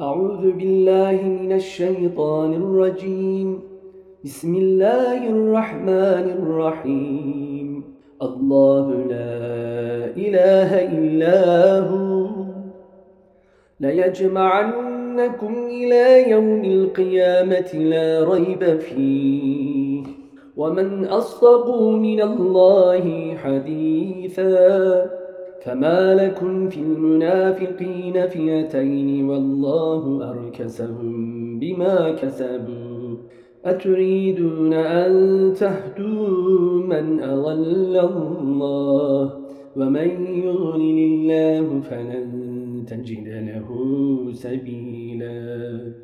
أعوذ بالله من الشيطان الرجيم. بسم الله الرحمن الرحيم. الله لا إله إلا هو. ليجمعنكم إلى يوم القيامة لا ريب فيه. ومن أصدق من الله حديثاً. فما لكم في المنافقين فئتين والله أركسهم بما كسبوا أتريدون أن تهدوا من أضل الله ومن يغلل الله فلن تجد له سبيلاً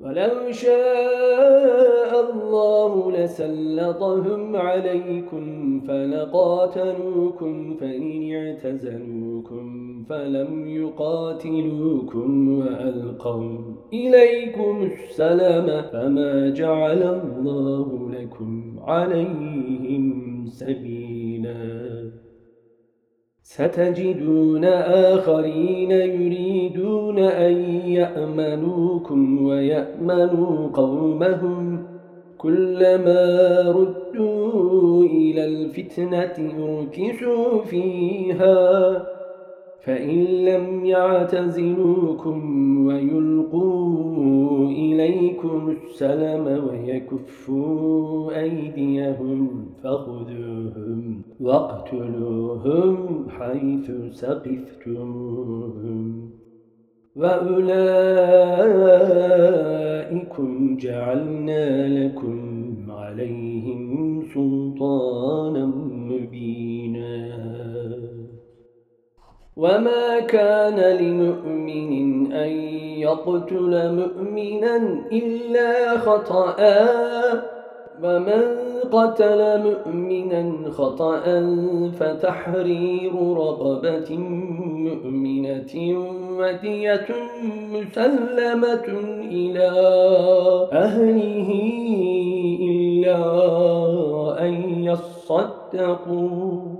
ولو شاء الله لسلطهم عليكم فلقاتلوكم فإن اعتزلوكم فلم يقاتلوكم وألقوا إليكم السلام فما جعل الله لكم عليهم سبيلاً ستجدون آخرين يريدون أن يأمنوكم ويأمنوا قومهم كلما ردوا إلى الفتنة اركسوا فيها. فإن لم يعتزلوكم ويلقوا إليكم السلم ويكفوا أيديهم فخذوهم واقتلوهم حيث سقفتموهم وأولئكم جعلنا لكم عليهم سلطانا وما كان لمؤمن أن يقتل مؤمنا إلا خطأ ومن قتل مؤمنا خطأ فتحرير رقبة مؤمنة ودية مسلمة إلى أهله إلا أن يصدقوا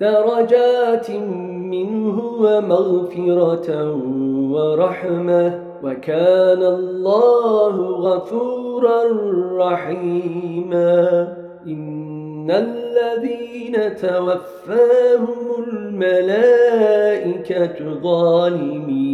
درجات منه ومغفرة ورحمة وكان الله غفورا رحيما. إن الذين توفاهم الملائكة ظالمي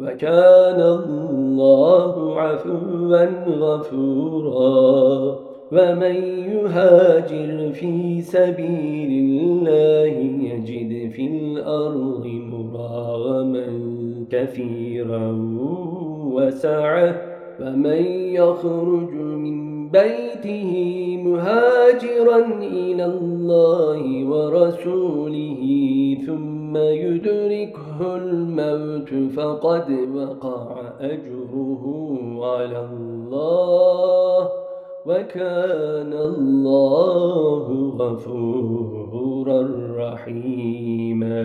وكان الله عفوا غفورا. ومن يهاجر في سبيل الله يجد في الأرض مراغما كثيرا وسعة. ومن يخرج من بيته مهاجرا إلى الله ورسوله ثم يدركه الموت فقد وقع أجره على الله وكان الله غفورا رحيما.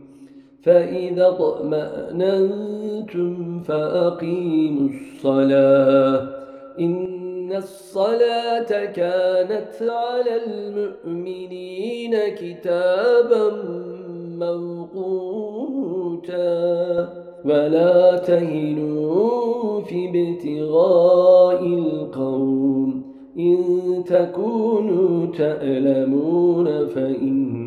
فإذا اطمأننتم فأقيموا الصلاة. إن الصلاة كانت على المؤمنين كتابا موقوتا. ولا تهنوا في ابتغاء القوم. إن تكونوا تألمون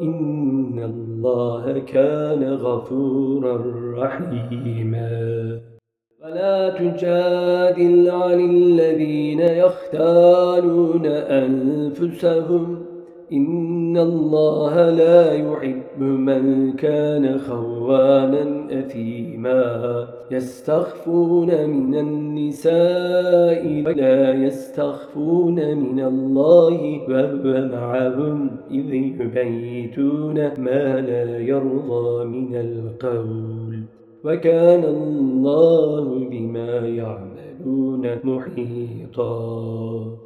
إن الله كان غفورا رحيما. ولا تجادل عن الذين يختالون أنفسهم. إن الله لا يحب من كان خوانا أثيما يستخفون من النساء ولا يستخفون من الله وهو معهم إذ يبيتون ما لا يرضى من القول وكان الله بما يعملون محيطا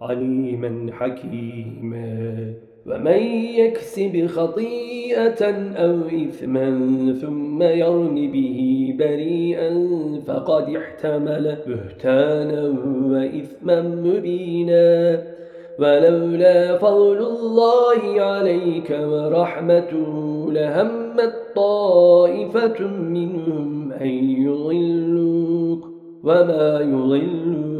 عليما حكيما. ومن يكسب خطيئة أو إثما ثم يرم به بريئا فقد احتمل بهتانا وإثما مبينا. ولولا فضل الله عليك ورحمته لهمت طائفة منهم أن يضلوك. وما يضلون